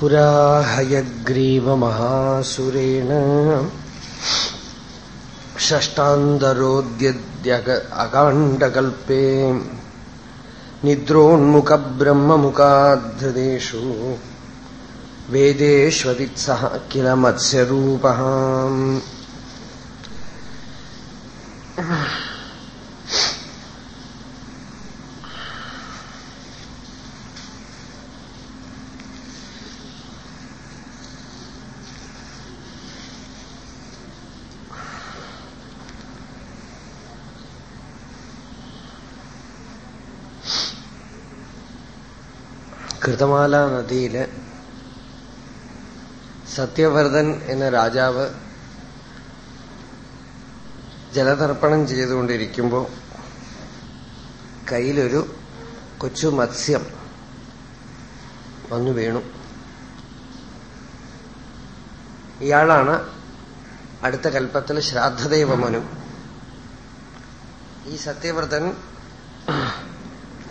पुरा हयग्रीवमहासुरेण षष्टान्दरोद्यद्यग अकाण्डकल्पे निद्रोन्मुखब्रह्ममुखाद्धृतेषु वेदेष्वतित्सः किल मत्स्यरूपः കൃതമാല നദിയിൽ സത്യവർദ്ധൻ എന്ന രാജാവ് ജലതർപ്പണം ചെയ്തുകൊണ്ടിരിക്കുമ്പോൾ കയ്യിലൊരു കൊച്ചു മത്സ്യം വന്നു വീണു. ഇയാളാണ് അടുത്ത കൽപ്പത്തിൽ ശ്രാദ്ധദേവമനും. ഈ സത്യവ്രതൻ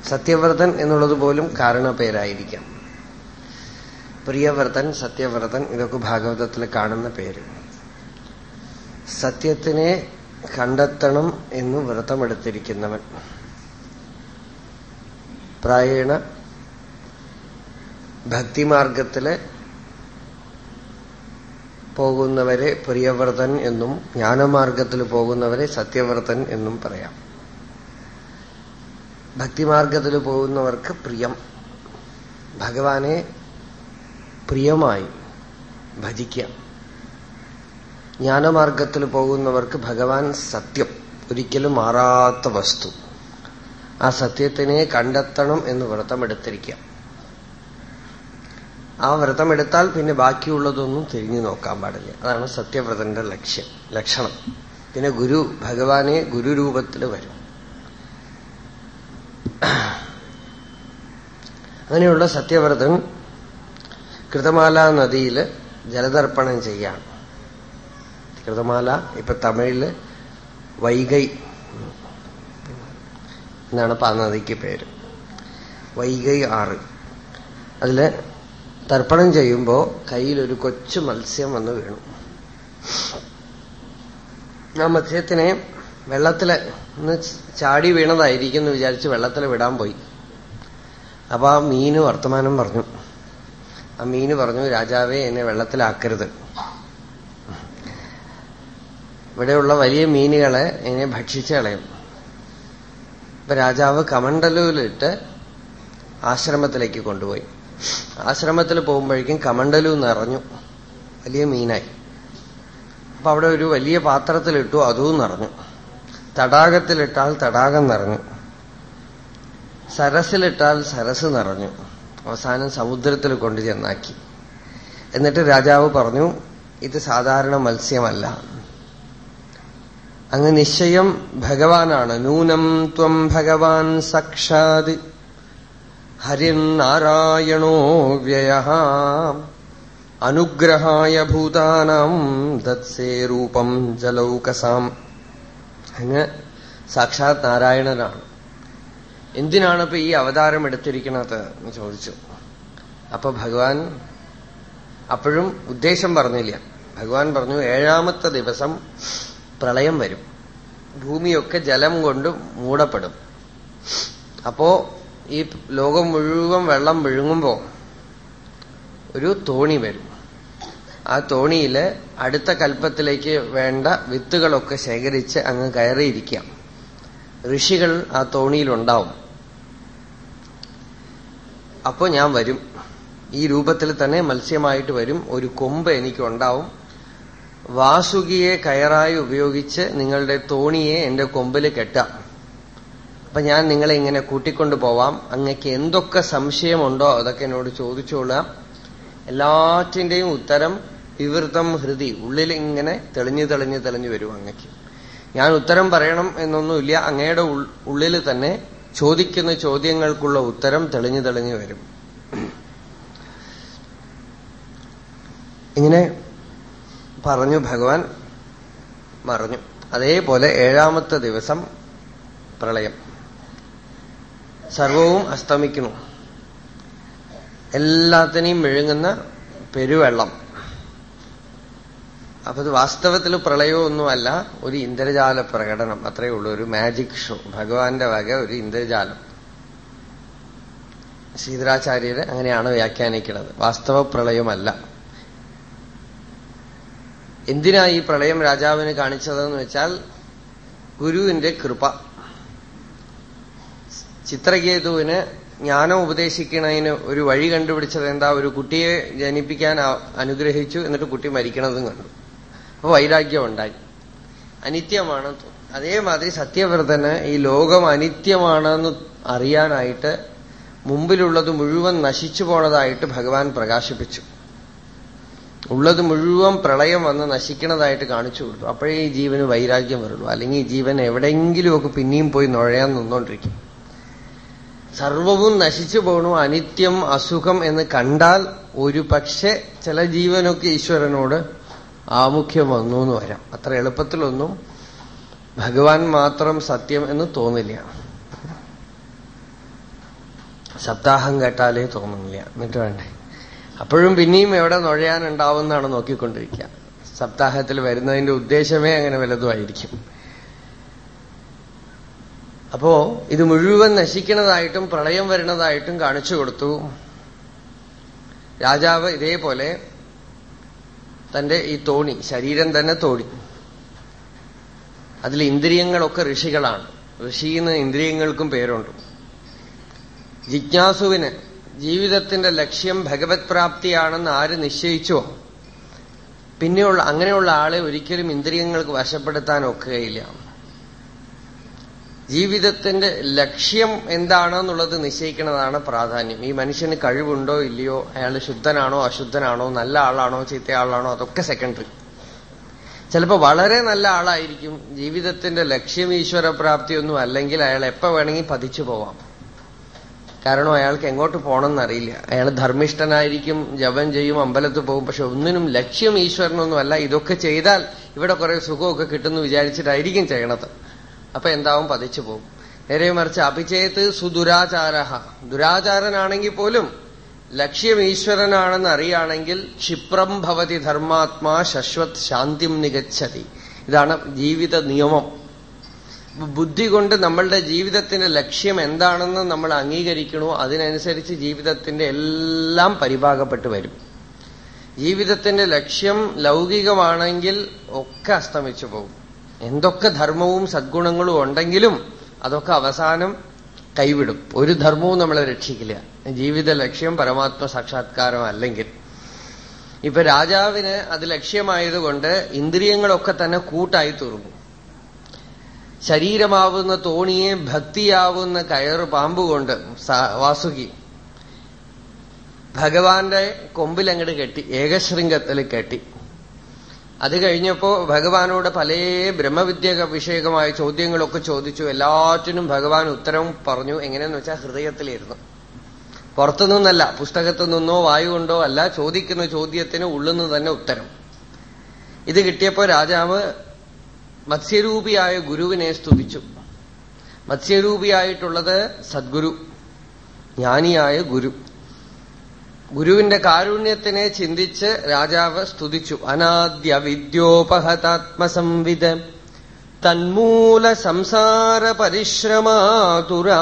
സത്യവ്രതൻ എന്നുള്ളത് പോലും കാരണപ്പേരായിരിക്കാം. പ്രിയവ്രതൻ സത്യവ്രതൻ ഇതൊക്കെ ഭാഗവതത്തിൽ കാണുന്ന പേര്. സത്യത്തിനെ കണ്ടെത്തണം എന്ന് വ്രതമെടുത്തിരിക്കുന്നവൻ. പ്രായണ ഭക്തിമാർഗത്തിൽ പോകുന്നവരെ പ്രിയവ്രതൻ എന്നും ജ്ഞാനമാർഗത്തിൽ പോകുന്നവരെ സത്യവ്രതൻ എന്നും പറയാം. ഭക്തിമാർഗത്തിൽ പോകുന്നവർക്ക് പ്രിയം. ഭഗവാനെ പ്രിയമായി ഭജിക്കാം ജ്ഞാനമാർഗത്തിൽ പോകുന്നവർക്ക് ഭഗവാൻ സത്യം ഒരിക്കലും മാറാത്ത വസ്തു. ആ സത്യത്തിനെ കണ്ടെത്തണം എന്ന് വ്രതമെടുത്തിരിക്കാം ആ വ്രതമെടുത്താൽ പിന്നെ ബാക്കിയുള്ളതൊന്നും തിരിഞ്ഞു നോക്കാൻ പാടില്ല. അതാണ് സത്യവ്രതന്റെ ലക്ഷ്യം ലക്ഷണം. പിന്നെ ഗുരു ഭഗവാനെ ഗുരുരൂപത്തിൽ വരും. അങ്ങനെയുള്ള സത്യവ്രതൻ കൃതമാല നദിയിൽ ജലതർപ്പണം ചെയ്യാണ് കൃതമാല ഇപ്പൊ തമിഴിൽ വൈകൈ എന്നാണ് ആ നദിക്ക് പേര്. വൈകൈ ആറ്. അതിൽ തർപ്പണം ചെയ്യുമ്പോ കയ്യിലൊരു കൊച്ചു മത്സ്യം വന്ന് വീണു. ആ മത്സ്യത്തിനെ വെള്ളത്തിൽ ഒന്ന് ചാടി വീണതായിരിക്കും എന്ന് വിചാരിച്ച് വെള്ളത്തിൽ വിടാൻ പോയി. അപ്പൊ ആ മീന് വർത്തമാനം പറഞ്ഞു. ആ മീന് പറഞ്ഞു രാജാവേ എന്നെ വെള്ളത്തിലാക്കരുത്. ഇവിടെയുള്ള വലിയ മീനുകളെ എന്നെ ഭക്ഷിച്ച് കളയും. ഇപ്പൊ രാജാവ് കമണ്ടലുവിലിട്ട് ആശ്രമത്തിലേക്ക് കൊണ്ടുപോയി. ആശ്രമത്തിൽ പോകുമ്പോഴേക്കും കമണ്ടലു നിറഞ്ഞു. വലിയ മീനായി. അപ്പൊ അവിടെ ഒരു വലിയ പാത്രത്തിലിട്ടു അതും നിറഞ്ഞു. തടാകത്തിലിട്ടാൽ തടാകം നിറഞ്ഞു. സരസിലിട്ടാൽ സരസ് നിറഞ്ഞു. അവസാനം സമുദ്രത്തിൽ കൊണ്ടു ചെന്നാക്കി. എന്നിട്ട് രാജാവ് പറഞ്ഞു ഇത് സാധാരണ മത്സ്യമല്ല. അങ്ങ് നിശ്ചയം ഭഗവാനാണ്. നൂനം ത്വം ഭഗവാൻ സാക്ഷാത്. ഹരിനാരായണോ വ്യയ അനുഗ്രഹായ ഭൂതാനാം ദത്സേ രൂപം ജലൗകസാം. അങ്ങ് സാക്ഷാത് നാരായണനാണ്. എന്തിനാണ് ഇപ്പൊ ഈ അവതാരം എടുത്തിരിക്കുന്നത് എന്ന് ചോദിച്ചു. അപ്പൊ ഭഗവാൻ അപ്പോഴും ഉദ്ദേശം പറഞ്ഞില്ല. ഭഗവാൻ പറഞ്ഞു ഏഴാമത്തെ ദിവസം പ്രളയം വരും. ഭൂമിയൊക്കെ ജലം കൊണ്ട് മൂടപ്പെടും. അപ്പോ ഈ ലോകം മുഴുവൻ വെള്ളം വിഴുങ്ങുമ്പോ ഒരു തോണി വരും. ആ തോണിയിൽ അടുത്ത കൽപ്പത്തിലേക്ക് വേണ്ട വിത്തുകളൊക്കെ ശേഖരിച്ച് അങ്ങ് കയറിയിരിക്കാം. ഋഷികൾ ആ തോണിയിലുണ്ടാവും. അപ്പോ ഞാൻ വരും. ഈ രൂപത്തിൽ തന്നെ മത്സ്യമായിട്ട് വരും. ഒരു കൊമ്പ് എനിക്കുണ്ടാവും. വാസുകിയെ കയറായി ഉപയോഗിച്ച് നിങ്ങളുടെ തോണിയെ എന്റെ കൊമ്പിൽ കെട്ടാം. അപ്പൊ ഞാൻ നിങ്ങളെ ഇങ്ങനെ കൂട്ടിക്കൊണ്ടു പോവാം. അങ്ങക്ക് എന്തൊക്കെ സംശയമുണ്ടോ അതൊക്കെ എന്നോട് ചോദിച്ചോളാം. എല്ലാറ്റിന്റെയും ഉത്തരം വിവൃതം ഹൃതി ഉള്ളിൽ ഇങ്ങനെ തെളിഞ്ഞു തെളിഞ്ഞു തെളിഞ്ഞു വരും അങ്ങക്ക്. ഞാൻ ഉത്തരം പറയണം എന്നൊന്നുമില്ല. അങ്ങയുടെ ഉള്ളിൽ തന്നെ ചോദിക്കുന്ന ചോദ്യങ്ങൾക്കുള്ള ഉത്തരം തെളിഞ്ഞു തെളിഞ്ഞു വരും. ഇങ്ങനെ പറഞ്ഞു ഭഗവാൻ മറഞ്ഞു. അതേപോലെ ഏഴാമത്തെ ദിവസം പ്രളയം. സർവവും അസ്തമിക്കുന്നു. എല്ലാത്തിനെയും വിഴുങ്ങുന്ന പെരുവെള്ളം. അപ്പൊ അത് വാസ്തവത്തിൽ പ്രളയമൊന്നുമല്ല ഒരു ഇന്ദ്രജാല പ്രകടനം. അത്രയേ ഉള്ളൂ ഒരു മാജിക് ഷോ ഭഗവാന്റെ വക ഒരു ഇന്ദ്രജാലം. ശ്രീധരാചാര്യര് അങ്ങനെയാണ് വ്യാഖ്യാനിക്കുന്നത്. വാസ്തവ പ്രളയമല്ല. എന്തിനാ ഈ പ്രളയം രാജാവിന് കാണിച്ചതെന്ന് വെച്ചാൽ ഗുരുവിന്റെ കൃപ. ചിത്രകേതുവിന് ജ്ഞാനം ഉപദേശിക്കണതിന് ഒരു വഴി കണ്ടുപിടിച്ചത് എന്താ? ഒരു കുട്ടിയെ ജനിപ്പിക്കാൻ അനുഗ്രഹിച്ചു എന്നിട്ട് കുട്ടി മരിക്കണതും കണ്ടു. അപ്പൊ വൈരാഗ്യം ഉണ്ടായി. അനിത്യമാണ് അതേമാതിരി സത്യവ്രതന് ഈ ലോകം അനിത്യമാണെന്ന് അറിയാനായിട്ട് മുമ്പിലുള്ളത് മുഴുവൻ നശിച്ചു പോണതായിട്ട് ഭഗവാൻ പ്രകാശിപ്പിച്ചു. ഉള്ളത് മുഴുവൻ പ്രളയം വന്ന് നശിക്കണതായിട്ട് കാണിച്ചു കൊടുത്തു. അപ്പോഴേ ഈ ജീവന് വൈരാഗ്യം വരുള്ളൂ. അല്ലെങ്കിൽ ജീവൻ എവിടെയെങ്കിലുമൊക്കെ പിന്നെയും പോയി നുഴയാൻ നിന്നുകൊണ്ടിരിക്കും സർവവും നശിച്ചു പോകണു അനിത്യം അസുഖം എന്ന് കണ്ടാൽ ഒരു പക്ഷെ ചില ജീവനൊക്കെ ഈശ്വരനോട് ആമുഖ്യം വന്നു എന്ന് വരാം. അത്ര എളുപ്പത്തിലൊന്നും ഭഗവാൻ മാത്രം സത്യം എന്ന് തോന്നില്ല. സപ്താഹം കേട്ടാലേ തോന്നുന്നില്ല. എന്നിട്ട് വേണ്ടേ? അപ്പോഴും പിന്നെയും എവിടെ നുഴയാനുണ്ടാവുമെന്നാണ് നോക്കിക്കൊണ്ടിരിക്കുക. സപ്താഹത്തിൽ വരുന്നതിന്റെ ഉദ്ദേശമേ അങ്ങനെ വലുതുമായിരിക്കും അപ്പോ ഇത് മുഴുവൻ നശിക്കുന്നതായിട്ടും പ്രളയം വരുന്നതായിട്ടും കാണിച്ചു കൊടുത്തു. രാജാവ് ഇതേപോലെ തന്റെ ഈ തോണി ശരീരം തന്നെ തോണി. അതിൽ ഇന്ദ്രിയങ്ങളൊക്കെ ഋഷികളാണ്. ഋഷിന്ന് ഇന്ദ്രിയങ്ങൾക്കും പേരുണ്ട്. ജിജ്ഞാസുവിന് ജീവിതത്തിന്റെ ലക്ഷ്യം ഭഗവത് പ്രാപ്തിയാണെന്ന് ആര് നിശ്ചയിച്ചോ? പിന്നെയുള്ള അങ്ങനെയുള്ള ആളെ ഒരിക്കലും ഇന്ദ്രിയങ്ങൾക്ക് വശപ്പെടുത്താൻ ഒക്കുകയില്ല. ജീവിതത്തിന്റെ ലക്ഷ്യം എന്താണെന്നുള്ളത് നിശ്ചയിക്കുന്നതാണ് പ്രാധാന്യം. ഈ മനുഷ്യന് കഴിവുണ്ടോ ഇല്ലയോ അയാൾ ശുദ്ധനാണോ അശുദ്ധനാണോ നല്ല ആളാണോ ചീത്ത ആളാണോ അതൊക്കെ സെക്കൻഡറി ചിലപ്പോൾ വളരെ നല്ല ആളായിരിക്കും. ജീവിതത്തിന്റെ ലക്ഷ്യം ഈശ്വരപ്രാപ്തിയൊന്നും അല്ലെങ്കിൽ അയാൾ എപ്പോ വേണമെങ്കിൽ പതിച്ചു പോവാം. കാരണം അയാൾക്ക് എങ്ങോട്ട് പോകണമെന്നറിയില്ല അയാൾ ധർമ്മിഷ്ഠനായിരിക്കും ജപം ചെയ്യും അമ്പലത്ത് പോകും. പക്ഷെ ഒന്നിനും ലക്ഷ്യം ഈശ്വരനൊന്നുമല്ല. ഇതൊക്കെ ചെയ്താൽ ഇവിടെ കുറെ സുഖമൊക്കെ കിട്ടുന്നു വിചാരിച്ചിട്ടായിരിക്കും ചെയ്യണത്. അപ്പൊ എന്താവും? പതിച്ചു പോകും. നേരെ മറിച്ച് അഭിജയത്ത് സുദുരാചാര ദുരാചാരനാണെങ്കിൽ പോലും ലക്ഷ്യം ഈശ്വരനാണെന്ന് അറിയാണെങ്കിൽ ക്ഷിപ്രം ഭവതി ധർമാത്മാ ശശ്വത് ശാന്തിം നികച്ചതി ഇതാണ് ജീവിത നിയമം. ബുദ്ധി കൊണ്ട് നമ്മളുടെ ജീവിതത്തിന്റെ ലക്ഷ്യം എന്താണെന്ന് നമ്മൾ അംഗീകരിക്കണോ അതിനനുസരിച്ച് ജീവിതത്തിന്റെ എല്ലാം പരിഭാഗപ്പെട്ടു വരും. ജീവിതത്തിന്റെ ലക്ഷ്യം ലൗകികമാണെങ്കിൽ ഒക്കെ അസ്തമിച്ചു പോകും. എന്തൊക്കെ ധർമ്മവും സദ്ഗുണങ്ങളും ഉണ്ടെങ്കിലും അതൊക്കെ അവസാനം കൈവിടും. ഒരു ധർമ്മവും നമ്മളെ രക്ഷിക്കില്ല. ജീവിത ലക്ഷ്യം പരമാത്മ സാക്ഷാത്കാരം അല്ലെങ്കിൽ ഇപ്പൊ രാജാവിന് അത് ലക്ഷ്യമായതുകൊണ്ട് ഇന്ദ്രിയങ്ങളൊക്കെ തന്നെ കൂട്ടായി തീർന്നു. ശരീരമാവുന്ന തോണിയെ ഭക്തിയാവുന്ന കയറ് പാമ്പുകൊണ്ട് വാസുകി ഭഗവാന്റെ കൊമ്പിലങ്ങട് കെട്ടി ഏകശൃംഗത്തിൽ കെട്ടി. അത് കഴിഞ്ഞപ്പോ ഭഗവാനോട് പല ബ്രഹ്മവിദ്യ വിഷയകമായ ചോദ്യങ്ങളൊക്കെ ചോദിച്ചു. എല്ലാറ്റിനും ഭഗവാൻ ഉത്തരം പറഞ്ഞു. എങ്ങനെയെന്ന് വെച്ചാൽ ഹൃദയത്തിലിരുന്നു. പുറത്തുനിന്നല്ല പുസ്തകത്തു നിന്നോ വായു കൊണ്ടോ അല്ല ചോദിക്കുന്ന ചോദ്യത്തിന് ഉള്ളുന്ന് തന്നെ ഉത്തരം. ഇത് കിട്ടിയപ്പോ രാജാവ് മത്സ്യരൂപിയായ ഗുരുവിനെ സ്തുതിച്ചു. മത്സ്യരൂപിയായിട്ടുള്ളത് സദ്ഗുരു ജ്ഞാനിയായ ഗുരു. ഗുരുവിന്റെ കാരുണ്യത്തിനെ ചിന്തിച്ച് രാജാവ് സ്തുതിച്ചു. അനാദ്യ വിദ്യോപഹതാത്മസംവിധ തന്മൂല സംസാര പരിശ്രമാതുരാ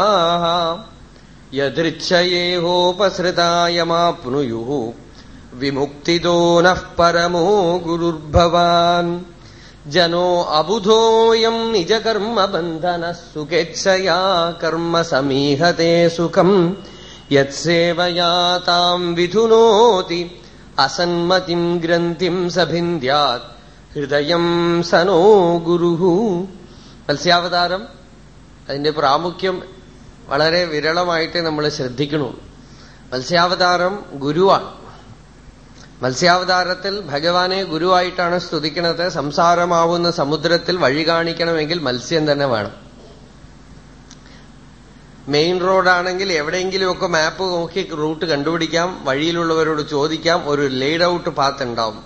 യദൃച്ഛയേഹോപസൃതായമാപ്നുയു. വിമുക്തിദോ നഃ പരമോ ഗുരുർഭവാൻ. ജനോ അബുധോയം നിജകർമ്മബന്ധന സുഖേച്ഛയാ കർമ്മ സമീഹത്തെ സുഖം. യത്സേവയാ താം വിധുനോതി അസന്മതിം ഗ്രന്ഥിം സഭിന്ദ്യാത് ഹൃദയം സനോ ഗുരു മത്സ്യാവതാരം അതിന്റെ പ്രാമുഖ്യം വളരെ വിരളമായിട്ട് നമ്മൾ ശ്രദ്ധിക്കണു. മത്സ്യാവതാരം ഗുരുവാണ്. മത്സ്യാവതാരത്തിൽ ഭഗവാനെ ഗുരുവായിട്ടാണ് സ്തുതിക്കുന്നത് സംസാരമാവുന്ന സമുദ്രത്തിൽ വഴി കാണിക്കണമെങ്കിൽ മത്സ്യം തന്നെ വേണം. മെയിൻ റോഡാണെങ്കിൽ എവിടെയെങ്കിലുമൊക്കെ മാപ്പ് നോക്കി റൂട്ട് കണ്ടുപിടിക്കാം വഴിയിലുള്ളവരോട് ചോദിക്കാം ഒരു ലേഡ് ഔട്ട് പാത്ത് ഉണ്ടാവും.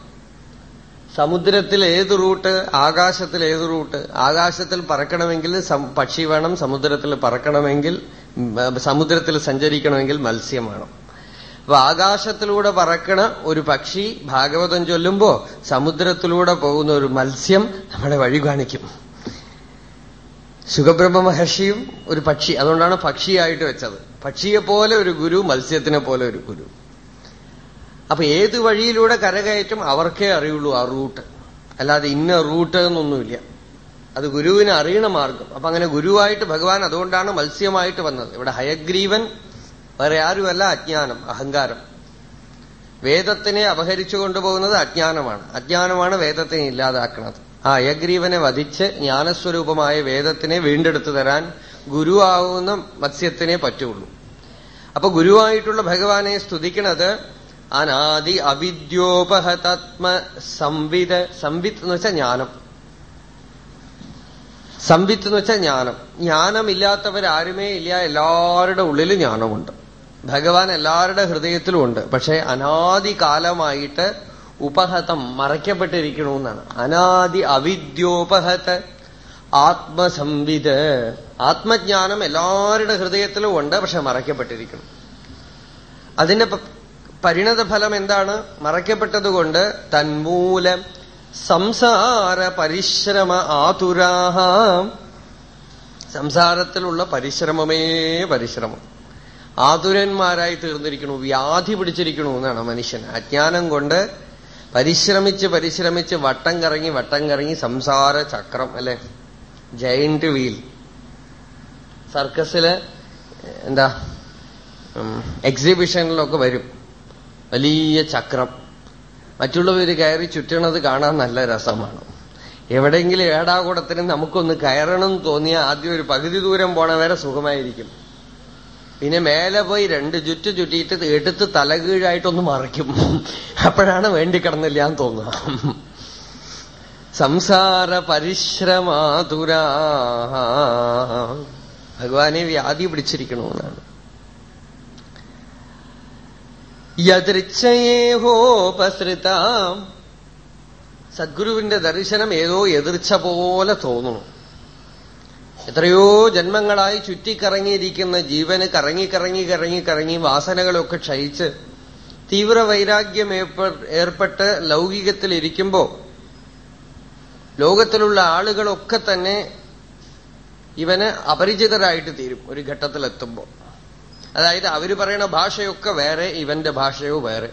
സമുദ്രത്തിൽ ഏത് റൂട്ട് ആകാശത്തിൽ ഏത് റൂട്ട് ആകാശത്തിൽ പറക്കണമെങ്കിൽ പക്ഷി വേണം സമുദ്രത്തിൽ പറക്കണമെങ്കിൽ സമുദ്രത്തിൽ സഞ്ചരിക്കണമെങ്കിൽ മത്സ്യം വേണം. അപ്പൊ ആകാശത്തിലൂടെ പറക്കണ ഒരു പക്ഷി ഭാഗവതം ചൊല്ലുമ്പോ സമുദ്രത്തിലൂടെ പോകുന്ന ഒരു മത്സ്യം നമ്മളെ വഴി കാണിക്കും. സുഖബ്രഹ്മ മഹർഷിയും ഒരു പക്ഷി അതുകൊണ്ടാണ് പക്ഷിയായിട്ട് വെച്ചത്. പക്ഷിയെ പോലെ ഒരു ഗുരു മത്സ്യത്തിനെ പോലെ ഒരു ഗുരു. അപ്പൊ ഏത് വഴിയിലൂടെ കരകയറ്റും അവർക്കേ അറിയുള്ളൂ ആ റൂട്ട്. അല്ലാതെ ഇന്ന റൂട്ട് എന്നൊന്നുമില്ല. അത് ഗുരുവിനെ അറിയണ മാർഗം. അപ്പൊ അങ്ങനെ ഗുരുവായിട്ട് ഭഗവാൻ അതുകൊണ്ടാണ് മത്സ്യമായിട്ട് വന്നത്. ഇവിടെ ഹയഗ്രീവൻ വേറെ ആരുമല്ല അജ്ഞാനം അഹങ്കാരം. വേദത്തിനെ അപഹരിച്ചു കൊണ്ടുപോകുന്നത് അജ്ഞാനമാണ്. അജ്ഞാനമാണ് വേദത്തിനെ ഇല്ലാതാക്കുന്നത് ആ അയഗ്രീവനെ വധിച്ച് ജ്ഞാനസ്വരൂപമായ വേദത്തിനെ വീണ്ടെടുത്തു തരാൻ ഗുരുവാകുന്ന മത്സ്യത്തിനെ പറ്റുള്ളൂ. അപ്പൊ ഗുരുവായിട്ടുള്ള ഭഗവാനെ സ്തുതിക്കുന്നത് അനാദി അവിദ്യോപഹതാത്മ സംവിത് സംവിത്ത് എന്ന് വെച്ചാൽ ജ്ഞാനം. സംവിത്ത് എന്ന് വെച്ചാൽ ജ്ഞാനം. ജ്ഞാനമില്ലാത്തവരാരുമേ ഇല്ല എല്ലാവരുടെ ഉള്ളിൽ ജ്ഞാനമുണ്ട്. ഭഗവാൻ എല്ലാവരുടെ ഹൃദയത്തിലും ഉണ്ട് പക്ഷെ അനാദികാലമായിട്ട് ഉപഹതം മറയ്ക്കപ്പെട്ടിരിക്കണമെന്നാണ് അനാദി അവിദ്യോപഹത ആത്മസംവിത് ആത്മജ്ഞാനം എല്ലാവരുടെ ഹൃദയത്തിലും ഉണ്ട് പക്ഷെ മറയ്ക്കപ്പെട്ടിരിക്കണം. അതിന്റെ പരിണത ഫലം എന്താണ്? മറയ്ക്കപ്പെട്ടതുകൊണ്ട് തന്മൂലം സംസാര പരിശ്രമ ആതുരാഹ. സംസാരത്തിലുള്ള പരിശ്രമമേ പരിശ്രമം. ആതുരന്മാരായി തീർന്നിരിക്കണു വ്യാധി പിടിച്ചിരിക്കണു എന്നാണ് മനുഷ്യൻ. അജ്ഞാനം കൊണ്ട് പരിശ്രമിച്ച് പരിശ്രമിച്ച് വട്ടം കറങ്ങി വട്ടം കറങ്ങി സംസാര ചക്രം അല്ലെ? ജയന്റ് വീൽ സർക്കസിൽ എന്താ എക്സിബിഷനിലൊക്കെ വരും. വലിയ ചക്രം. മറ്റുള്ളവർ കയറി ചുറ്റണത് കാണാൻ നല്ല രസമാണ്. എവിടെയെങ്കിലും ഏടാകൂടത്തിന് നമുക്കൊന്ന് കയറണം തോന്നിയാൽ ആദ്യം ഒരു പകുതി ദൂരം പോണ വരെ സുഖമായിരിക്കും. പിന്നെ മേലെ പോയി രണ്ട് ചുറ്റു ചുറ്റിയിട്ട് എടുത്ത് തലകീഴായിട്ടൊന്ന് മറിക്കും. അപ്പോഴാണ് വേണ്ടി കിടന്നില്ല എന്ന് തോന്നുക. സംസാര പരിശ്രമാതുരാ. ഭഗവാനെ വ്യാധി പിടിച്ചിരിക്കണമെന്നാണ്. യദൃച്ഛയേഹോപസൃതാം സദ്ഗുരുവിന്റെ ദർശനം ഏതോ എതിർച്ച പോലെ തോന്നുന്നു. എത്രയോ ജന്മങ്ങളായി ചുറ്റിക്കറങ്ങിയിരിക്കുന്ന ജീവന് കറങ്ങി കറങ്ങി കറങ്ങി കറങ്ങി വാസനകളൊക്കെ ക്ഷയിച്ച് തീവ്ര വൈരാഗ്യം ഏർപ്പെട്ട് ലൗകികത്തിലിരിക്കുമ്പോ ലോകത്തിലുള്ള ആളുകളൊക്കെ തന്നെ ഇവന് അപരിചിതരായിട്ട് തീരും ഒരു ഘട്ടത്തിലെത്തുമ്പോ. അതായത് അവർ പറയുന്ന ഭാഷയൊക്കെ വേറെ ഇവന്റെ ഭാഷയോ വേറെ.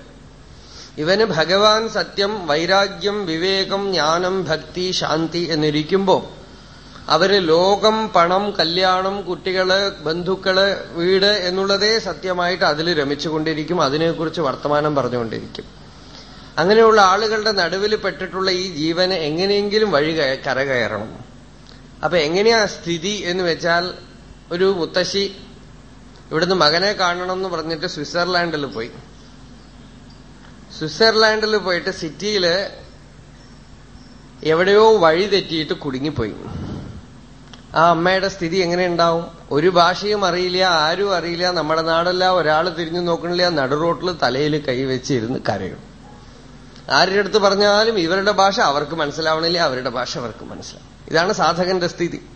ഇവന് ഭഗവാൻ സത്യം വൈരാഗ്യം വിവേകം ജ്ഞാനം ഭക്തി ശാന്തി എന്നിരിക്കുമ്പോ അവർ ലോകം പണം കല്യാണം കുട്ടികൾ ബന്ധുക്കൾ വീട് എന്നുള്ളതേ സത്യമായിട്ട് അതിൽ രമിച്ചുകൊണ്ടിരിക്കും. അതിനെക്കുറിച്ച് വർത്തമാനം പറഞ്ഞുകൊണ്ടിരിക്കും. അങ്ങനെയുള്ള ആളുകളുടെ നടുവിൽ പെട്ടിട്ടുള്ള ഈ ജീവന് എങ്ങനെയെങ്കിലും വഴി കരകയറണം. അപ്പൊ എങ്ങനെയാ സ്ഥിതി എന്ന് വെച്ചാൽ ഒരു മുത്തശ്ശി ഇവിടുന്ന് മകനെ കാണണം എന്ന് പറഞ്ഞിട്ട് സ്വിറ്റ്സർലാൻഡിൽ പോയി. സ്വിറ്റ്സർലാൻഡിൽ പോയിട്ട് സിറ്റിയിൽ എവിടെയോ വഴി തെറ്റിയിട്ട് കുടുങ്ങിപ്പോയി. ആ അമ്മയുടെ സ്ഥിതി എങ്ങനെയുണ്ടാവും ഒരു ഭാഷയും അറിയില്ല ആരും അറിയില്ല. നമ്മുടെ നാടല്ല ഒരാൾ തിരിഞ്ഞു നോക്കണില്ല. നടുറോട്ടിൽ തലയിൽ കൈവച്ചിരുന്ന് കരയും. ആരുടെ അടുത്ത് പറഞ്ഞാലും ഇവരുടെ ഭാഷ അവർക്ക് മനസ്സിലാവണില്ല അവരുടെ ഭാഷ അവർക്ക് മനസ്സിലാവും. ഇതാണ് സാധകന്റെ സ്ഥിതി.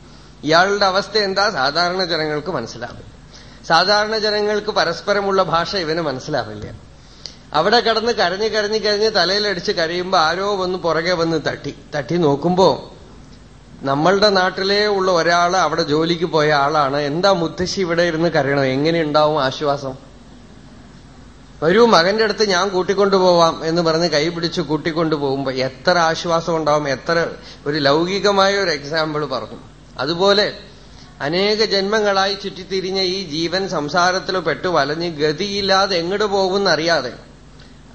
ഇയാളുടെ അവസ്ഥ എന്താ? സാധാരണ ജനങ്ങൾക്ക് മനസ്സിലാവില്ല. സാധാരണ ജനങ്ങൾക്ക് പരസ്പരമുള്ള ഭാഷ ഇവന് മനസ്സിലാവില്ല. അവിടെ കടന്ന് കരഞ്ഞ് കരഞ്ഞ് കരഞ്ഞ് തലയിലടിച്ച് കരയുമ്പോ ആരോ വന്ന് പുറകെ വന്ന് തട്ടി. തട്ടി നോക്കുമ്പോ നമ്മളുടെ നാട്ടിലേ ഉള്ള ഒരാൾ അവിടെ ജോലിക്ക് പോയ ആളാണ്. എന്താ മുത്തശ്ശി ഇവിടെ ഇരുന്ന് കരയണം എങ്ങനെയുണ്ടാവും ആശ്വാസം? വരൂ മകന്റെ അടുത്ത് ഞാൻ കൂട്ടിക്കൊണ്ടുപോവാം എന്ന് പറഞ്ഞ് കൈ പിടിച്ച് കൂട്ടിക്കൊണ്ടുപോകുമ്പോ എത്ര ആശ്വാസം ഉണ്ടാവും എത്ര ഒരു ലൗകികമായ ഒരു എക്സാമ്പിൾ പറഞ്ഞു. അതുപോലെ അനേക ജന്മങ്ങളായി ചുറ്റിത്തിരിഞ്ഞ ഈ ജീവൻ സംസാരത്തിൽ പെട്ടു വലഞ്ഞ് ഗതിയില്ലാതെ എങ്ങോട്ട് പോകുമെന്നറിയാതെ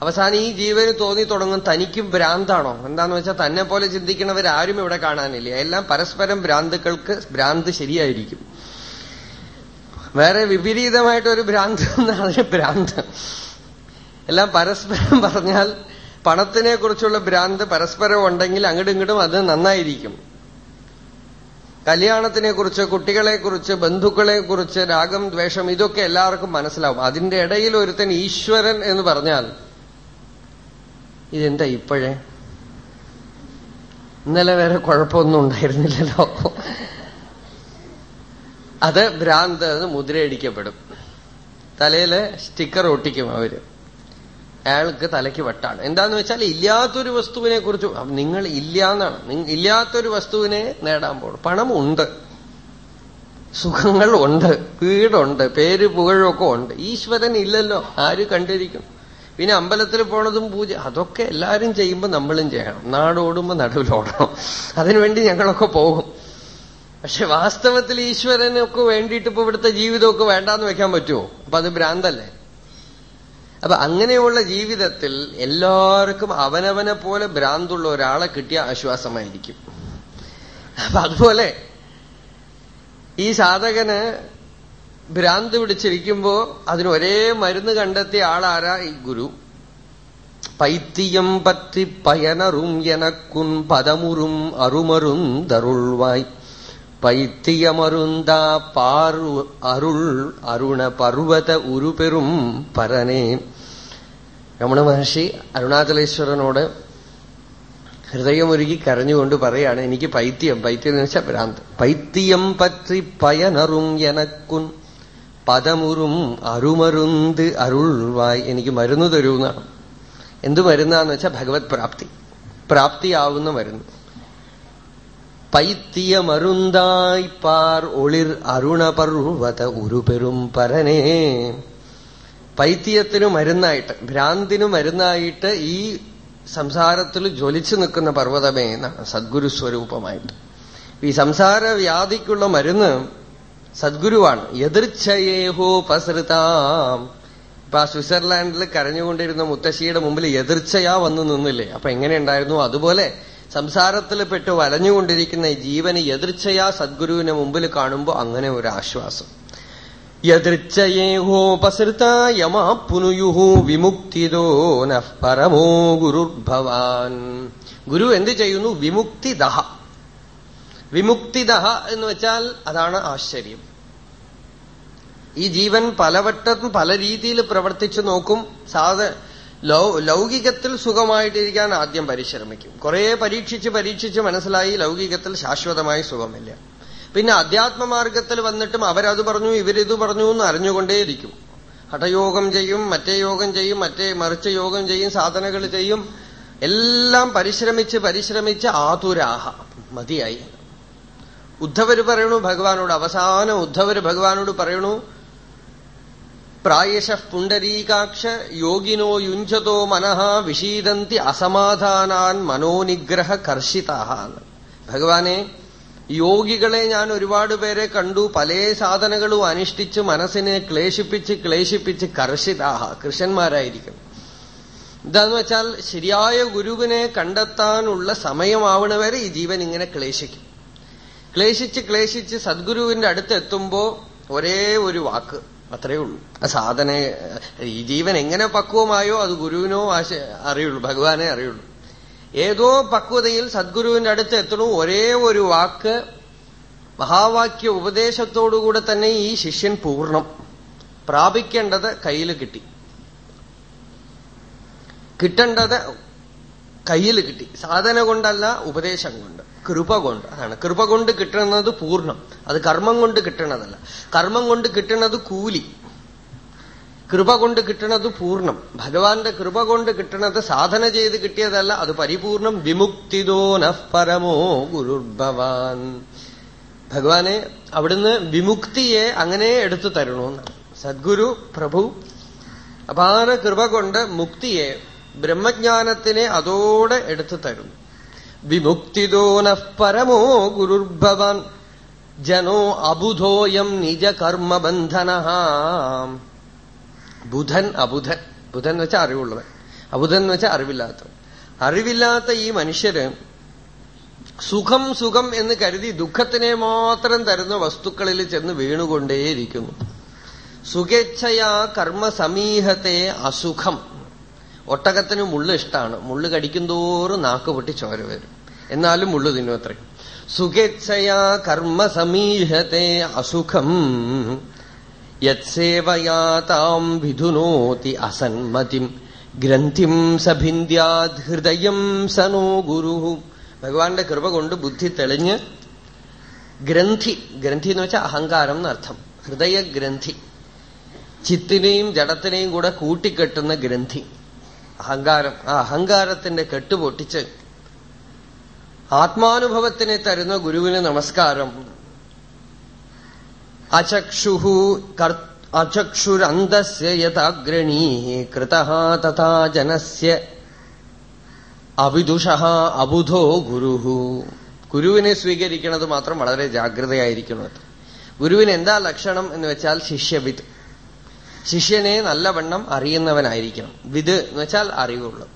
അവസാനം ഈ ജീവന് തോന്നി തുടങ്ങും തനിക്കും ഭ്രാന്താണോ? എന്താന്ന് വെച്ചാൽ തന്നെ പോലെ ചിന്തിക്കുന്നവരാരും ഇവിടെ കാണാനില്ല. എല്ലാം പരസ്പരം ഭ്രാന്തുക്കൾക്ക് ഭ്രാന്ത് ശരിയായിരിക്കും. വേറെ വിപരീതമായിട്ടൊരു ഭ്രാന്ത് എന്നാണ് ഭ്രാന്ത്. എല്ലാം പരസ്പരം പറഞ്ഞാൽ പണത്തിനെ കുറിച്ചുള്ള ഭ്രാന്ത് പരസ്പരം ഉണ്ടെങ്കിൽ അങ്ങോട്ടും ഇങ്ങോട്ടും അത് നന്നായിരിക്കും. കല്യാണത്തിനെ കുറിച്ച് കുട്ടികളെക്കുറിച്ച് ബന്ധുക്കളെക്കുറിച്ച് രാഗം ദ്വേഷം ഇതൊക്കെ എല്ലാവർക്കും മനസ്സിലാവും. അതിന്റെ ഇടയിൽ ഒരുത്തൻ ഈശ്വരൻ എന്ന് പറഞ്ഞാൽ ഇതെന്താ ഇപ്പോഴേ? ഇന്നലെ വരെ കുഴപ്പമൊന്നും ഉണ്ടായിരുന്നില്ലല്ലോ. അത് ഭ്രാന്ത് മുദ്രയടിക്കപ്പെടും. തലയിൽ സ്റ്റിക്കർ ഒട്ടിക്കും അവർ. അയാൾക്ക് തലയ്ക്ക് വെട്ടാണ്. എന്താന്ന് വെച്ചാൽ ഇല്ലാത്തൊരു വസ്തുവിനെ കുറിച്ച് നിങ്ങൾ ഇല്ലാന്നാണ്. ഇല്ലാത്തൊരു വസ്തുവിനെ നേടാൻ പോകും പണം ഉണ്ട് സുഖങ്ങൾ ഉണ്ട്. വീടുണ്ട്. പേര് പുകഴൊക്കെ ഉണ്ട്. ഈശ്വരൻ ഇല്ലല്ലോ. ആര് കണ്ടിരിക്കും? പിന്നെ അമ്പലത്തിൽ പോണതും പൂജ അതൊക്കെ എല്ലാരും ചെയ്യുമ്പോൾ നമ്മളും ചെയ്യണം. നാടോടുമ്പോ നടുവിലോടണം അതിനുവേണ്ടി ഞങ്ങളൊക്കെ പോകും. പക്ഷെ വാസ്തവത്തിൽ ഈശ്വരനൊക്കെ വേണ്ടിയിട്ട് ഇപ്പൊ ഇവിടുത്തെ ജീവിതമൊക്കെ വേണ്ടാന്ന് വെക്കാൻ പറ്റുമോ? അപ്പൊ അത് ഭ്രാന്തല്ലേ? അപ്പൊ അങ്ങനെയുള്ള ജീവിതത്തിൽ എല്ലാവർക്കും അവനവനെ പോലെ ഭ്രാന്തുള്ള ഒരാളെ കിട്ടിയ ആശ്വാസമായിരിക്കും. അപ്പൊ അതുപോലെ ഈ സാധകന് ഭ്രാന്ത് പിടിച്ചിരിക്കുമ്പോ അതിന് ഒരേ മരുന്ന് കണ്ടെത്തിയ ആളാരാ ഈ ഗുരു? പൈത്തിയം പറ്റി പയനറും എനക്കുൻ പദമുറും അറുമറും തരുൾവായ് പൈത്തിയമരുന്താ പാറു അരുൾ അരുണ പർവത ഉരുപെറും പരനേ. രമണ മഹർഷി അരുണാചലേശ്വരനോട് ഹൃദയമൊരുക്കി കരഞ്ഞുകൊണ്ട് പറയാണ് എനിക്ക് പൈത്യം പൈത്യം എന്ന് വെച്ചാൽ ഭ്രാന്ത്. പൈത്യം പറ്റി പയനറും എനക്കുൻ പദമുറും അരുമരുന്ത് അരുൾവായ് എനിക്ക് മരുന്ന് തരൂന്നാണ് എന്ത് മരുന്നാന്ന് വെച്ചാൽ ഭഗവത് പ്രാപ്തി. പ്രാപ്തിയാവുന്ന മരുന്ന്. പൈത്തിയ മരുന്തായി പാർ ഒളിർ അരുണപർവത ഉരുപെരും പരനേ. പൈത്യത്തിനു മരുന്നായിട്ട് ഭ്രാന്തിനു മരുന്നായിട്ട് ഈ സംസാരത്തിൽ ജ്വലിച്ചു നിൽക്കുന്ന പർവതമേ എന്നാണ് സദ്ഗുരു സ്വരൂപമായിട്ട്. ഈ സംസാര വ്യാധിക്കുള്ള മരുന്ന് സദ്ഗുരുവാണ്. എതിർച്ചയേഹോപസൃതാം ഇപ്പൊ ആ സ്വിറ്റ്സർലാൻഡിൽ കരഞ്ഞുകൊണ്ടിരുന്ന മുത്തശ്ശിയുടെ മുമ്പിൽ എതിർച്ചയാ വന്നു നിന്നില്ലേ? അപ്പൊ എങ്ങനെയുണ്ടായിരുന്നു? അതുപോലെ സംസാരത്തിൽ പെട്ട് വലഞ്ഞുകൊണ്ടിരിക്കുന്ന ജീവന് എതിർച്ചയാ സദ്ഗുരുവിനെ മുമ്പിൽ കാണുമ്പോൾ അങ്ങനെ ഒരു ആശ്വാസം. യദൃച്ഛയേഹോപസൃത യമാ പുനുയുഹു വിമുക്തിദോ നഃ പരമോ ഗുരുർഭവാൻ. ഗുരു എന്ത് ചെയ്യുന്നു? വിമുക്തിദഹ. വിമുക്തിദഹ എന്ന് വെച്ചാൽ അതാണ് ആശ്ചര്യം. ഈ ജീവൻ പലവട്ടം പല രീതിയിൽ പ്രവർത്തിച്ചു നോക്കും. സാധ ലൗകികത്തിൽ സുഖമായിട്ടിരിക്കാൻ ആദ്യം പരിശ്രമിക്കും. കുറെ പരീക്ഷിച്ച് പരീക്ഷിച്ച് മനസ്സിലായി ലൗകികത്തിൽ ശാശ്വതമായി സുഖമില്ല. പിന്നെ അധ്യാത്മമാർഗത്തിൽ വന്നിട്ടും അവരത് പറഞ്ഞു ഇവരിത് പറഞ്ഞു എന്ന് അറിഞ്ഞുകൊണ്ടേയിരിക്കും. ഹഠയോഗം ചെയ്യും മറ്റേ യോഗം ചെയ്യും മറ്റേ മറിച്ച യോഗം ചെയ്യും സാധനകൾ ചെയ്യും. എല്ലാം പരിശ്രമിച്ച് പരിശ്രമിച്ച് ആതുരാഹ. മതിയായി. ഉദ്ധവര് പറയണു ഭഗവാനോട് അവസാനം ഉദ്ധവര് ഭഗവാനോട് പറയണു പ്രായശ പുണ്ടരീകാക്ഷ യോഗിനോ യുഞ്ചതോ മനഃ വിഷീദന്തി അസമാധാനാൻ മനോനിഗ്രഹ കർഷിതാഹ ഭഗവാനെ യോഗികളെ ഞാൻ ഒരുപാട് പേരെ കണ്ടു പല സാധനങ്ങളും അനുഷ്ഠിച്ച് മനസ്സിനെ ക്ലേശിപ്പിച്ച് ക്ലേശിപ്പിച്ച് കർഷിതാഹ കൃഷന്മാരായിരിക്കും എന്താന്ന് വെച്ചാൽ ശരിയായ ഗുരുവിനെ കണ്ടെത്താനുള്ള സമയമാവണവരെ ഈ ജീവൻ ഇങ്ങനെ ക്ലേശിക്കും. ക്ലേശിച്ച് ക്ലേശിച്ച് സദ്ഗുരുവിന്റെ അടുത്ത് എത്തുമ്പോ ഒരേ ഒരു വാക്ക്. അത്രയേ ഉള്ളൂ. ആ സാധന ഈ ജീവൻ എങ്ങനെ പക്വമായോ അത് ഗുരുവിനോ ആശ അറിയുള്ളൂ. ഭഗവാനെ അറിയുള്ളൂ. ഏതോ പക്വതയിൽ സദ്ഗുരുവിന്റെ അടുത്ത് എത്തണു ഒരേ ഒരു വാക്ക് മഹാവാക്യ ഉപദേശത്തോടുകൂടെ തന്നെ ഈ ശിഷ്യൻ പൂർണം. പ്രാപിക്കേണ്ടത് കയ്യിൽ കിട്ടി. കിട്ടേണ്ടത് കയ്യിൽ കിട്ടി. സാധന കൊണ്ടല്ല ഉപദേശം കൊണ്ട്. കൃപ കൊണ്ട്. അതാണ്. കൃപ കൊണ്ട് കിട്ടുന്നത് പൂർണം. അത് കർമ്മം കൊണ്ട് കിട്ടണതല്ല. കർമ്മം കൊണ്ട് കിട്ടുന്നത് കൂലി. കൃപ കൊണ്ട് കിട്ടുന്നത് പൂർണം. ഭഗവാന്റെ കൃപ കൊണ്ട് കിട്ടുന്നത് സാധന ചെയ്ത് കിട്ടിയതല്ല അത് പരിപൂർണം വിമുക്തിദോ നരമോ പരമോ ഗുരുർഭവാൻ. ഭഗവാനെ അവിടുന്ന് വിമുക്തിയെ അങ്ങനെ എടുത്തു തരണമെന്ന് സദ്ഗുരു പ്രഭു അപാര കൃപ കൊണ്ട് മുക്തിയെ ബ്രഹ്മജ്ഞാനത്തിനെ അതോടെ എടുത്തു തരുന്നു വിമുക്തിദോന പരമോ ഗുരുർഭവാൻ ജനോ അബുധോയം നിജ കർമ്മബന്ധന ബുധൻ അബുധൻ. ബുധൻ എന്ന് വെച്ചാൽ അറിവുള്ളവൻ. അബുധൻ എന്ന് വെച്ചാൽ അറിവില്ലാത്തവൻ. അറിവില്ലാത്ത ഈ മനുഷ്യര് സുഖം സുഖം എന്ന് കരുതി ദുഃഖത്തിനെ മാത്രം തരുന്ന വസ്തുക്കളിൽ ചെന്ന് വീണുകൊണ്ടേയിരിക്കുന്നു. സുഖേച്ഛയാ കർമ്മസമീഹത്തെ അസുഖം. ഒട്ടകത്തിന് മുള്ള് ഇഷ്ടമാണ് മുള്ള് കടിക്കുന്തോറും നാക്ക് പൊട്ടി ചോര വരും. എന്നാലും മുള്ളു തിന്നു അത്രയും. സുഖേച്ഛയാ കർമ്മസമീഹത്തെ അസുഖം. യത്സേവയാതാം വിധുനോതി അസന്മതിം. ഗ്രന്ഥിം സഭിന്ദ്യാത് ഹൃദയം സനോ ഗുരു ഭഗവാന്റെ കൃപ കൊണ്ട് ബുദ്ധി തെളിഞ്ഞ് ഗ്രന്ഥി ഗ്രന്ഥി എന്ന് വെച്ചാൽ അഹങ്കാരം എന്നർത്ഥം. ഹൃദയഗ്രന്ഥി. ചിത്തിനെയും ജഡത്തിനെയും കൂടെ കൂട്ടിക്കെട്ടുന്ന ഗ്രന്ഥി. അഹങ്കാരം ആ അഹങ്കാരത്തിന്റെ കെട്ടുപൊട്ടിച്ച് ആത്മാനുഭവത്തിനെ തരുന്ന ഗുരുവിന് നമസ്കാരം. അചക്ഷുഹു അചക്ഷുരന്തസ്യ കൃത തഥാ ജനസ്യ അവിദുഷ അബുധോ ഗുരുഹു. ഗുരുവിനെ സ്വീകരിക്കുന്നത് മാത്രം വളരെ ജാഗ്രതയായിരിക്കുന്നത് ഗുരുവിന് എന്താ ലക്ഷണം എന്ന് വെച്ചാൽ ശിഷ്യവിത് ശിഷ്യനെ നല്ലവണ്ണം അറിയുന്നവനായിരിക്കണം. വിത് എന്ന് വെച്ചാൽ അറിവുള്ളു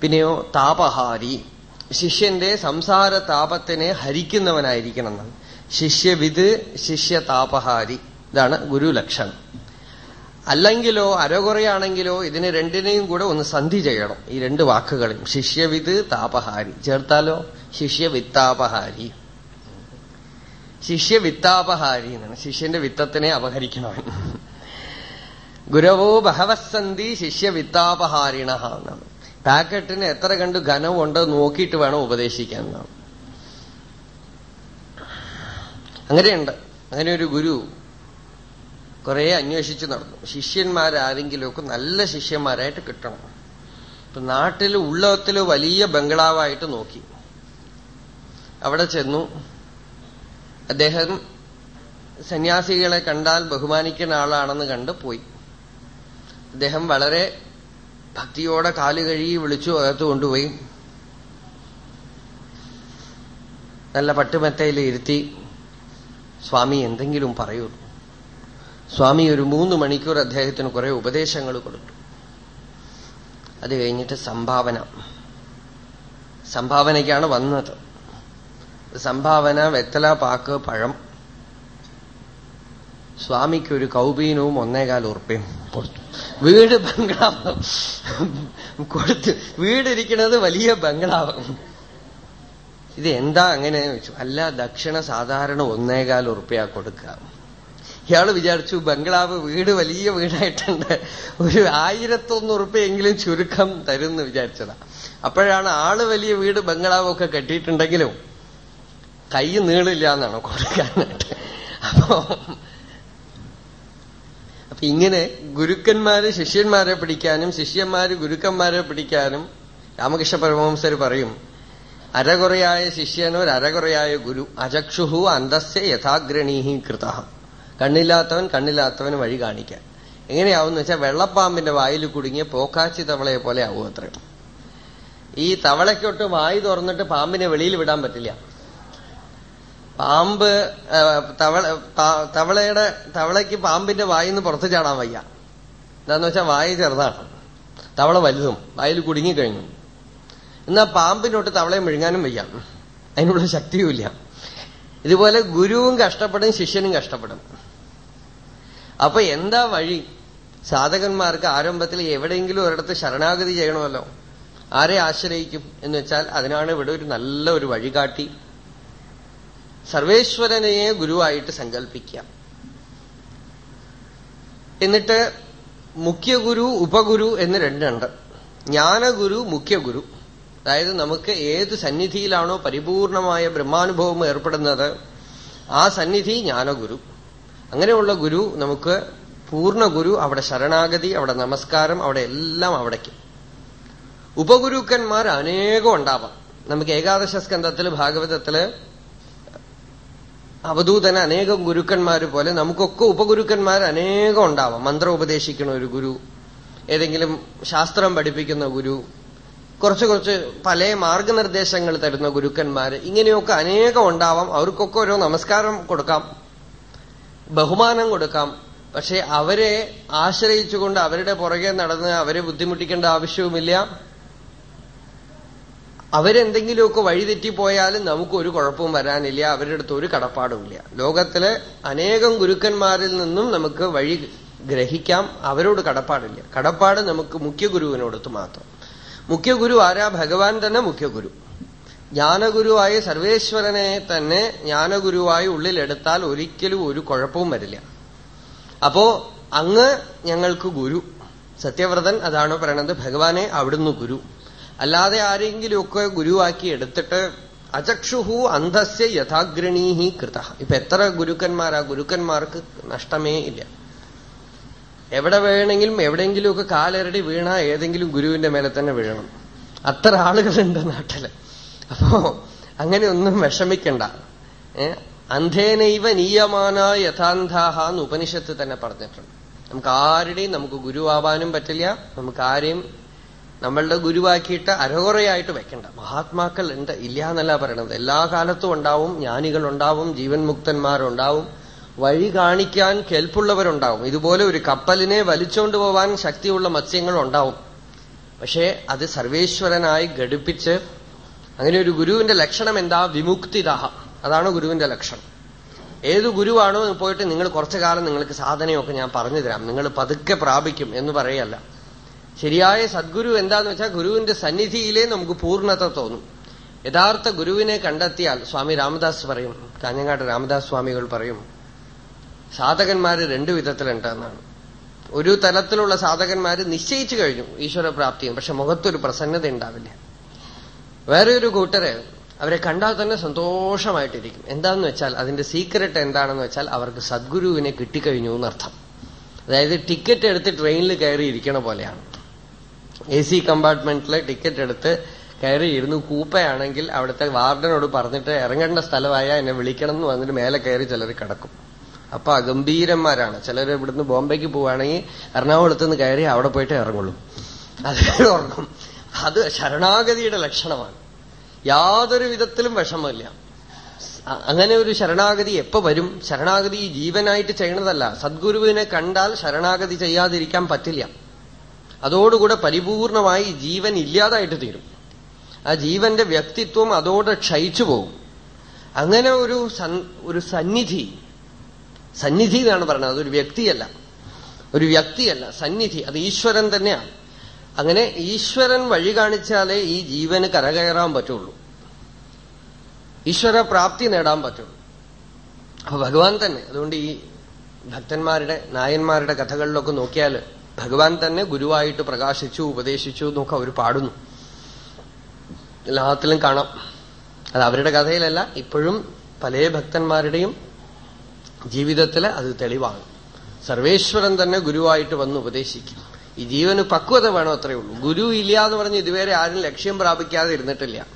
പിന്നെയോ താപഹാരി. ശിഷ്യന്റെ സംസാര താപത്തിനെ ഹരിക്കുന്നവനായിരിക്കണം എന്നാണ്. ശിഷ്യവിത് ശിഷ്യ താപഹാരി ഇതാണ് ഗുരു ലക്ഷണം. അല്ലെങ്കിലോ അരകുറയാണെങ്കിലോ ഇതിന് രണ്ടിനെയും കൂടെ ഒന്ന് സന്ധി ചെയ്യണം. ഈ രണ്ട് വാക്കുകളും ശിഷ്യവിത് താപഹാരി. ചേർത്താലോ? ശിഷ്യവിത്താപഹാരി. ശിഷ്യവിത്താപഹാരി എന്നാണ്. ശിഷ്യന്റെ വിത്തത്തിനെ അപഹരിക്കണവൻ. ഗുരവോ ബഹവസന്ധി ശിഷ്യവിത്താപഹാരിണ എന്നാണ്. പാക്കറ്റിന് എത്ര കണ്ട് ഘനമുണ്ട് നോക്കിയിട്ട് വേണം ഉപദേശിക്കാൻ എന്നാണ്. അങ്ങനെയുണ്ട്. അങ്ങനെ ഒരു ഗുരു കുറെ അന്വേഷിച്ചു നടന്നു. ശിഷ്യന്മാരാരെങ്കിലുമൊക്കെ നല്ല ശിഷ്യന്മാരായിട്ട് കിട്ടണം. ഇപ്പൊ നാട്ടിൽ ഉള്ളത്തിൽ വലിയ ബംഗ്ലാവായിട്ട് നോക്കി. അവിടെ ചെന്നു. അദ്ദേഹം സന്യാസികളെ കണ്ടാൽ ബഹുമാനിക്കുന്ന ആളാണെന്ന് കണ്ട് പോയി. അദ്ദേഹം വളരെ ഭക്തിയോടെ കാൽ കഴുകി വിളിച്ചു അകത്ത് കൊണ്ടുപോയി. നല്ല പട്ടുമെത്തയിൽ ഇരുത്തി സ്വാമി എന്തെങ്കിലും പറയൂ. സ്വാമി ഒരു മൂന്ന് മണിക്കൂർ അദ്ദേഹത്തിന് കുറെ ഉപദേശങ്ങൾ കൊടുത്തു. അത് കഴിഞ്ഞിട്ട് സംഭാവന. സംഭാവനയ്ക്കാണ് വന്നത്. സംഭാവന വെത്തല പാക്ക് പഴം. സ്വാമിക്ക് ഒരു കൗപീനവും ഒന്നേകാൽ ഉറുപ്പയും കൊടുത്തു. വീട് ബംഗ്ലാവ്. കൊടുത്ത് വീടിരിക്കുന്നത് വലിയ ബംഗ്ലാവ്. ഇത് എന്താ അങ്ങനെ വെച്ചു? അല്ല ദക്ഷിണ സാധാരണ ഒന്നേകാൽ ഉറുപ്പ്യ കൊടുക്കുക ഇയാൾ വിചാരിച്ചു ബംഗ്ലാവ് വീട് വലിയ വീടായിട്ടുണ്ട്. ഒരു ആയിരത്തൊന്ന് ഉറുപ്പ്യെങ്കിലും ചുരുക്കം തരും എന്ന് വിചാരിച്ചതാ. അപ്പോഴാണ് ആൾ വലിയ വീട് ബംഗ്ലാവൊക്കെ കെട്ടിയിട്ടുണ്ടെങ്കിലും കൈ നീളില്ല എന്നാണ് കൊടുക്കാനായിട്ട്. അപ്പോ അപ്പൊ ഇങ്ങനെ ഗുരുക്കന്മാര് ശിഷ്യന്മാരെ പിടിക്കാനും ശിഷ്യന്മാര് ഗുരുക്കന്മാരെ പിടിക്കാനും രാമകൃഷ്ണ പരമഹംസർ പറയും അരകുറയായ ശിഷ്യനോ അരകുറയായ ഗുരു അചക്ഷുഹു അന്തസ്യ യഥാഗ്രണീഹി കൃത. കണ്ണില്ലാത്തവൻ കണ്ണില്ലാത്തവന് വഴി കാണിക്കാൻ. എങ്ങനെയാവും എന്ന് വെച്ചാൽ വെള്ളപ്പാമ്പിന്റെ വായിൽ കുടുങ്ങിയ പോക്കാച്ചി തവളയെ പോലെ ആവും അത്രയും. ഈ തവളയ്ക്കൊട്ട് വായി തുറന്നിട്ട് പാമ്പിനെ വെളിയിൽ വിടാൻ പറ്റില്ല. പാമ്പ് തവള തവളയുടെ തവളയ്ക്ക് പാമ്പിന്റെ വായിൽ നിന്ന് പുറത്ത് ചാടാൻ വയ്യ. എന്താന്ന് വെച്ചാൽ വായി ചെറുതാണ്. തവള വലുതും വായിൽ കുടുങ്ങിക്കഴിഞ്ഞു എന്നാ പാമ്പിനോട്ട് തവളയെ മുഴുങ്ങാനും വയ്യ. അതിനുള്ള ശക്തിയുമില്ല. ഇതുപോലെ ഗുരുവും കഷ്ടപ്പെടും ശിഷ്യനും കഷ്ടപ്പെടും. അപ്പൊ എന്താ വഴി? സാധകന്മാർക്ക് ആരംഭത്തിൽ എവിടെയെങ്കിലും ഒരിടത്ത് ശരണാഗതി ചെയ്യണമല്ലോ. ആരെ ആശ്രയിക്കും എന്ന് വെച്ചാൽ അതിനാണ് ഇവിടെ ഒരു നല്ല ഒരു വഴികാട്ടി. സർവേശ്വരനെയെ ഗുരുവായിട്ട് സങ്കല്പിക്കാം എന്നിട്ട് മുഖ്യഗുരു ഉപഗുരു എന്ന് രണ്ടുണ്ട്. ജ്ഞാനഗുരു മുഖ്യഗുരു. അതായത് നമുക്ക് ഏത് സന്നിധിയിലാണോ പരിപൂർണമായ ബ്രഹ്മാനുഭവം ഏർപ്പെടുന്നത് ആ സന്നിധി ജ്ഞാനഗുരു. അങ്ങനെയുള്ള ഗുരു നമുക്ക് പൂർണ ഗുരു അവിടെ ശരണാഗതി അവിടെ നമസ്കാരം അവിടെ എല്ലാം അവിടേക്ക്. ഉപഗുരുക്കന്മാർ അനേകം ഉണ്ടാവാം. നമുക്ക് ഏകാദശ സ്കന്ധത്തിൽ ഭാഗവതത്തിൽ അവധൂതന അനേകം ഗുരുക്കന്മാർ പോലെ നമുക്കൊക്കെ ഉപഗുരുക്കന്മാർ അനേകം ഉണ്ടാവാം. മന്ത്രം ഉപദേശിക്കുന്ന ഒരു ഗുരു ഏതെങ്കിലും ശാസ്ത്രം പഠിപ്പിക്കുന്ന ഗുരു കുറച്ച് കുറച്ച് പല മാർഗനിർദ്ദേശങ്ങൾ തരുന്ന ഗുരുക്കന്മാർ ഇങ്ങനെയൊക്കെ അനേകം ഉണ്ടാവാം. അവർക്കൊക്കെ ഓരോ നമസ്കാരം കൊടുക്കാം ബഹുമാനം കൊടുക്കാം. പക്ഷെ അവരെ ആശ്രയിച്ചുകൊണ്ട് അവരുടെ പുറകെ നടന്ന് അവരെ ബുദ്ധിമുട്ടിക്കേണ്ട ആവശ്യവുമില്ല. അവരെന്തെങ്കിലുമൊക്കെ വഴിതെറ്റിപ്പോയാലും നമുക്ക് ഒരു കുഴപ്പവും വരാനില്ല. അവരുടെ അടുത്ത് ഒരു കടപ്പാടുമില്ല. ലോകത്തിലെ അനേകം ഗുരുക്കന്മാരിൽ നിന്നും നമുക്ക് വഴി ഗ്രഹിക്കാം. അവരോട് കടപ്പാടില്ല. കടപ്പാട് നമുക്ക് മുഖ്യ ഗുരുവിനോടത്ത് മാത്രം. മുഖ്യ ഗുരു ആരാ? ഭഗവാൻ തന്നെ മുഖ്യ ഗുരു ജ്ഞാനഗുരുവായ സർവേശ്വരനെ തന്നെ ജ്ഞാനഗുരുവായി ഉള്ളിലെടുത്താൽ ഒരിക്കലും ഒരു കുഴപ്പവും വരില്ല. അപ്പോ അങ്ങ് ഞങ്ങൾക്ക് ഗുരു. സത്യവ്രതൻ അതാണ് പറയണത്. ഭഗവാനെ അവിടുന്ന് ഗുരു. അല്ലാതെ ആരെങ്കിലുമൊക്കെ ഗുരുവാക്കി എടുത്തിട്ട് അചക്ഷുഹു അന്ധസ്യ യഥാഗ്രണീഹി കൃത. ഇപ്പൊ എത്ര ഗുരുക്കന്മാരാ? ഗുരുക്കന്മാർക്ക് നഷ്ടമേ ഇല്ല. എവിടെ വേണമെങ്കിലും എവിടെയെങ്കിലുമൊക്കെ കാലരടി വീണ ഏതെങ്കിലും ഗുരുവിന്റെ മേലെ തന്നെ വീഴണം. അത്ര ആളുകളുണ്ട് നാട്ടിൽ. അപ്പോ അങ്ങനെയൊന്നും വിഷമിക്കണ്ട. അന്ധേനൈവ നീയമാന യഥാന്ധാഹ എന്ന് ഉപനിഷത്ത് തന്നെ പറഞ്ഞിട്ടുണ്ട്. നമുക്ക് ആരുടെയും നമുക്ക് ഗുരുവാവാനും പറ്റില്ല. നമുക്ക് ആരെയും നമ്മളുടെ ഗുരുവാക്കിയിട്ട് അരകുറയായിട്ട് വെക്കണ്ട. മഹാത്മാക്കൾ ഉണ്ട് ഇല്ല എന്നല്ല പറയണത്. എല്ലാ കാലത്തും ഉണ്ടാവും ജ്ഞാനികളുണ്ടാവും ജീവൻ മുക്തന്മാരുണ്ടാവും. വഴി കാണിക്കാൻ കേൾപ്പുള്ളവരുണ്ടാവും. ഇതുപോലെ ഒരു കപ്പലിനെ വലിച്ചുകൊണ്ട് പോവാൻ ശക്തിയുള്ള മത്സ്യങ്ങൾ ഉണ്ടാവും. പക്ഷേ അത് സർവേശ്വരനായി ഘടിപ്പിച്ച് അങ്ങനെ ഒരു ഗുരുവിന്റെ ലക്ഷണം എന്താ? വിമുക്തിദാഹ. അതാണ് ഗുരുവിന്റെ ലക്ഷണം. ഏത് ഗുരുവാണോ പോയിട്ട് നിങ്ങൾ കുറച്ചു കാലം നിങ്ങൾക്ക് സാധനയൊക്കെ ഞാൻ പറഞ്ഞു തരാം. നിങ്ങൾ പതുക്കെ പ്രാപിക്കും എന്ന് പറയല്ല. ശരിയായ സദ്ഗുരു എന്താന്ന് വെച്ചാൽ ഗുരുവിന്റെ സന്നിധിയിലേ നമുക്ക് പൂർണത തോന്നും. യഥാർത്ഥ ഗുരുവിനെ കണ്ടെത്തിയാൽ സ്വാമി രാമദാസ് പറയും കാഞ്ഞങ്ങാട് രാമദാസ് സ്വാമികൾ പറയും സാധകന്മാര് രണ്ടു വിധത്തിലുണ്ടെന്നാണ്. ഒരു തലത്തിലുള്ള സാധകന്മാര് നിശ്ചയിച്ചു കഴിഞ്ഞു ഈശ്വരപ്രാപ്തിയും പക്ഷെ മുഖത്തൊരു പ്രസന്നത ഉണ്ടാവില്ല. വേറെ കൂട്ടര് അവരെ കണ്ടാൽ തന്നെ സന്തോഷമായിട്ടിരിക്കും. എന്താന്ന് വെച്ചാൽ അതിന്റെ സീക്രട്ട് എന്താണെന്ന് വെച്ചാൽ അവർക്ക് സദ്ഗുരുവിനെ കിട്ടിക്കഴിഞ്ഞു എന്നർത്ഥം. അതായത് ടിക്കറ്റ് എടുത്ത് ട്രെയിനിൽ കയറി ഇരിക്കണ പോലെയാണ്. എ സി കമ്പാർട്ട്മെന്റിൽ ടിക്കറ്റ് എടുത്ത് കയറി ഇരുന്ന് കൂപ്പയാണെങ്കിൽ അവിടുത്തെ വാർഡനോട് പറഞ്ഞിട്ട് ഇറങ്ങേണ്ട സ്ഥലമായ എന്നെ വിളിക്കണം എന്ന് വന്നിട്ട് മേലെ കയറി ചിലർ കിടക്കും. അപ്പൊ അഗംഭീരന്മാരാണ്. ചിലർ ഇവിടുന്ന് ബോംബെക്ക് പോവുകയാണെങ്കിൽ എറണാകുളത്ത് നിന്ന് കയറി അവിടെ പോയിട്ട് ഇറങ്ങുള്ളൂ. അത് ഓർക്കും അത് ശരണാഗതിയുടെ ലക്ഷണമാണ്. യാതൊരു വിധത്തിലും വിഷമമില്ല. അങ്ങനെ ഒരു ശരണാഗതി എപ്പോ വരും? ശരണാഗതി ജീവനായിട്ട് ചെയ്യണതല്ല. സദ്ഗുരുവിനെ കണ്ടാൽ ശരണാഗതി ചെയ്യാതിരിക്കാൻ പറ്റില്ല. അതോടുകൂടെ പരിപൂർണമായി ജീവൻ ഇല്ലാതായിട്ട് തീരും. ആ ജീവന്റെ വ്യക്തിത്വം അതോടെ ക്ഷയിച്ചു പോകും. അങ്ങനെ ഒരു ഒരു സന്നിധി സന്നിധി എന്നാണ് പറയുന്നത്. അതൊരു വ്യക്തിയല്ല. ഒരു വ്യക്തിയല്ല സന്നിധി. അത് ഈശ്വരൻ തന്നെയാണ്. അങ്ങനെ ഈശ്വരൻ വഴി കാണിച്ചാലേ ഈ ജീവന് കരകയറാൻ പറ്റുള്ളൂ. ഈശ്വര പ്രാപ്തി നേടാൻ പറ്റുള്ളൂ. അപ്പൊ ഭഗവാൻ തന്നെ അതുകൊണ്ട് ഈ ഭക്തന്മാരുടെ നായന്മാരുടെ കഥകളിലൊക്കെ നോക്കിയാൽ ഭഗവാൻ തന്നെ ഗുരുവായിട്ട് പ്രകാശിച്ചു ഉപദേശിച്ചു എന്നൊക്കെ അവർ പാടുന്നു. എല്ലാത്തിലും കാണാം. അത് അവരുടെ കഥയിലല്ല ഇപ്പോഴും പല ഭക്തന്മാരുടെയും ജീവിതത്തിൽ അത് തെളിവാണ്. സർവേശ്വരൻ തന്നെ ഗുരുവായിട്ട് വന്ന് ഉപദേശിക്കും. ഈ ജീവന് പക്വത വേണോ അത്രയേ ഉള്ളൂ. ഗുരു ഇല്ല എന്ന് പറഞ്ഞ് ഇതുവരെ ആരും ലക്ഷ്യം പ്രാപിക്കാതെ ഇരുന്നിട്ടില്ല.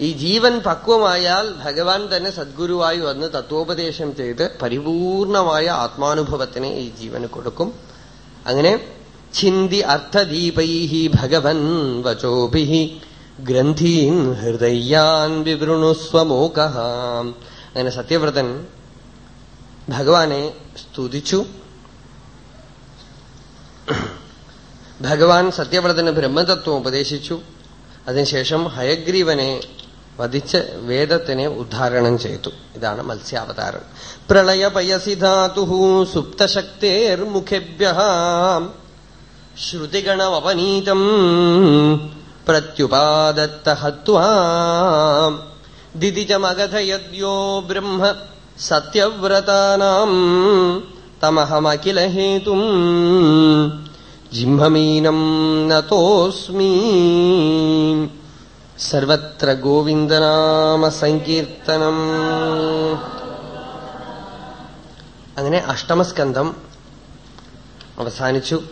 ഈ ജീവൻ പക്വമായാൽ ഭഗവാൻ തന്നെ സദ്ഗുരുവായി വന്ന് തത്വോപദേശം ചെയ്ത് പരിപൂർണമായ ആത്മാനുഭവത്തിനെ ഈ ജീവന് കൊടുക്കും. അങ്ങനെ ചിന്തി അർത്ഥദീപൈ ഭഗവൻ വചോഭി ഗ്രന്ഥീൻ ഹൃദയാൻ വിവൃണുസ്വമോക അങ്ങനെ സത്യവ്രതൻ ഭഗവാനെ സ്തുതിച്ചു. ഭഗവാൻ സത്യവ്രതന് ബ്രഹ്മതത്വം ഉപദേശിച്ചു. അതിനുശേഷം ഹയഗ്രീവനെ വധിച്ച് വേദത്തിനെ ഉദ്ധാരണം ചെയ്തു. ഇതാണ് മത്സ്യാവതാരം. പ്രളയപയസി ധാതു സുപ്തശക്തേർമുഖേഭ്യ ശ്രുതിഗണമപനീതം പ്രത്യുപാദത്ത ഹത്വാ. ദിതിജമഗധയദ്യോ ബ്രഹ്മ സത്യവ്രതാനാം തമഹമഖിലഹേതും. ജിംഹമീനം നതോസ്മി. സർവത്ര ഗോവിന്ദനാമ സങ്കീർത്തനം. അങ്ങനെ അഷ്ടമസ്കന്ധം അവസാനിച്ചു.